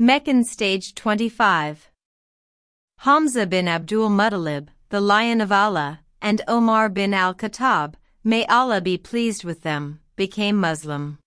Meccan Stage 25 Hamza bin Abdul Muttalib, the Lion of Allah, and Omar bin al-Khattab, may Allah be pleased with them, became Muslim.